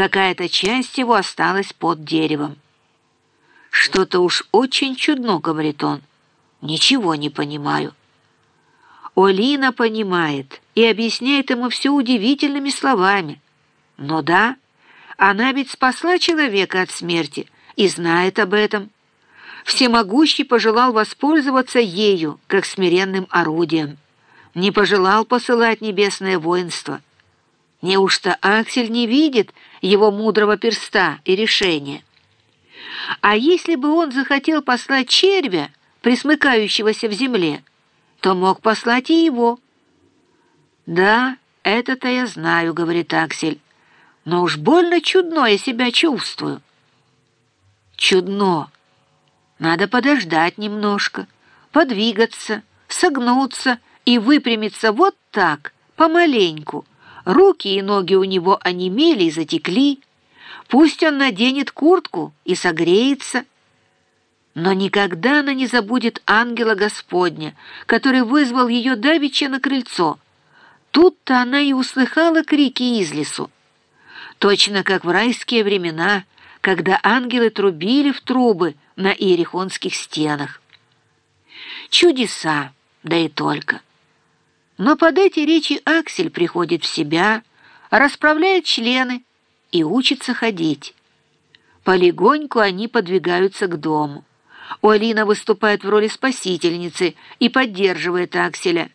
Какая-то часть его осталась под деревом. «Что-то уж очень чудно», — говорит он. «Ничего не понимаю». Олина понимает и объясняет ему все удивительными словами. Но да, она ведь спасла человека от смерти и знает об этом. Всемогущий пожелал воспользоваться ею, как смиренным орудием. Не пожелал посылать небесное воинство. Неужто Аксель не видит его мудрого перста и решения? А если бы он захотел послать червя, присмыкающегося в земле, то мог послать и его. «Да, это-то я знаю», — говорит Аксель, «но уж больно чудно я себя чувствую». «Чудно. Надо подождать немножко, подвигаться, согнуться и выпрямиться вот так, помаленьку. Руки и ноги у него онемели и затекли. Пусть он наденет куртку и согреется». Но никогда она не забудет ангела Господня, который вызвал ее давеча на крыльцо. Тут-то она и услыхала крики из лесу. Точно как в райские времена, когда ангелы трубили в трубы на иерихонских стенах. Чудеса, да и только. Но под эти речи Аксель приходит в себя, расправляет члены и учится ходить. Полегоньку они подвигаются к дому. Уалина выступает в роли спасительницы и поддерживает Акселя.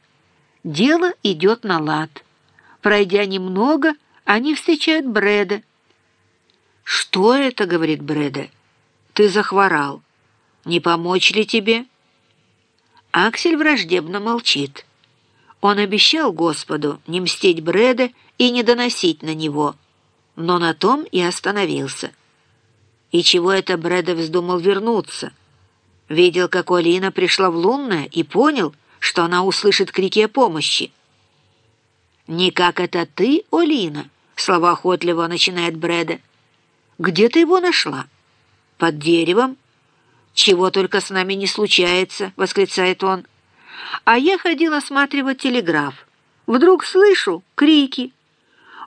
Дело идет на лад. Пройдя немного, они встречают Брэда. «Что это?» — говорит Брэда. «Ты захворал. Не помочь ли тебе?» Аксель враждебно молчит. Он обещал Господу не мстить Брэда и не доносить на него, но на том и остановился. И чего это Брэда вздумал вернуться? Видел, как Олина пришла в лунное и понял, что она услышит крики о помощи. «Не как это ты, Олина?» — словоохотливо начинает Брэда. «Где ты его нашла?» «Под деревом?» «Чего только с нами не случается!» — восклицает он. «А я ходил осматривать телеграф. Вдруг слышу крики.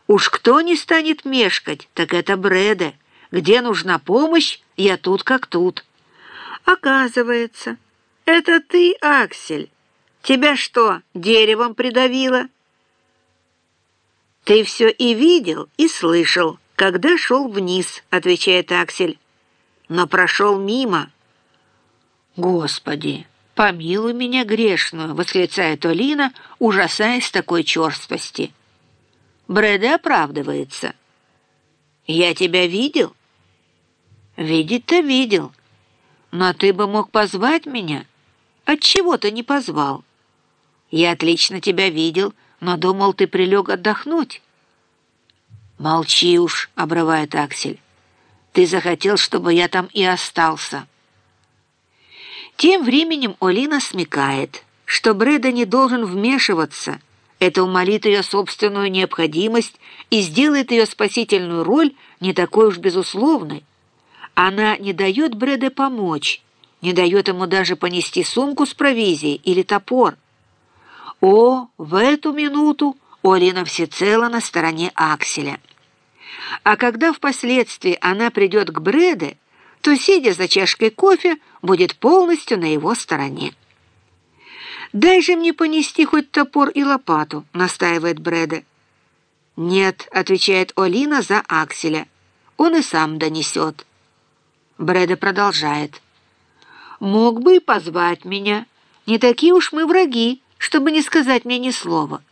Уж кто не станет мешкать, так это Брэда. Где нужна помощь, я тут как тут». «Оказывается, это ты, Аксель. Тебя что, деревом придавило?» «Ты все и видел, и слышал, когда шел вниз», — отвечает Аксель. «Но прошел мимо». «Господи, помилуй меня грешную», — восклицает Олина, ужасаясь такой черствости. Брэда оправдывается. «Я тебя видел?» «Видеть-то видел». Но ты бы мог позвать меня. Отчего ты не позвал? Я отлично тебя видел, но думал, ты прилег отдохнуть. Молчи уж, обрывает Аксель. Ты захотел, чтобы я там и остался. Тем временем Олина смекает, что Брэда не должен вмешиваться. Это умолит ее собственную необходимость и сделает ее спасительную роль не такой уж безусловной. Она не дает Брэде помочь, не дает ему даже понести сумку с провизией или топор. О, в эту минуту Олина всецело на стороне Акселя. А когда впоследствии она придет к Брэде, то, сидя за чашкой кофе, будет полностью на его стороне. «Дай же мне понести хоть топор и лопату», — настаивает Брэде. «Нет», — отвечает Олина за Акселя. «Он и сам донесет». Брэда продолжает. «Мог бы и позвать меня. Не такие уж мы враги, чтобы не сказать мне ни слова.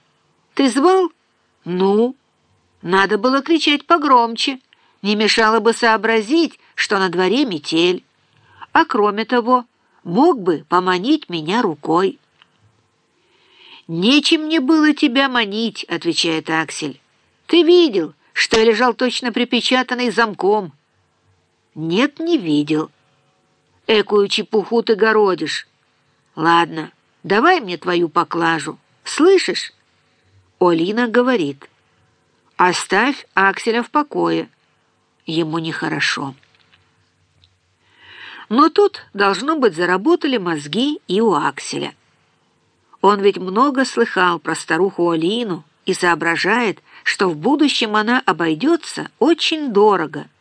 Ты звал? Ну? Надо было кричать погромче. Не мешало бы сообразить, что на дворе метель. А кроме того, мог бы поманить меня рукой». «Нечем мне было тебя манить», — отвечает Аксель. «Ты видел, что я лежал точно припечатанный замком». Нет, не видел. Экую чепуху ты городишь. Ладно, давай мне твою поклажу. Слышишь? Олина говорит. Оставь Акселя в покое. Ему нехорошо. Но тут, должно быть, заработали мозги и у Акселя. Он ведь много слыхал про старуху Олину и соображает, что в будущем она обойдется очень дорого –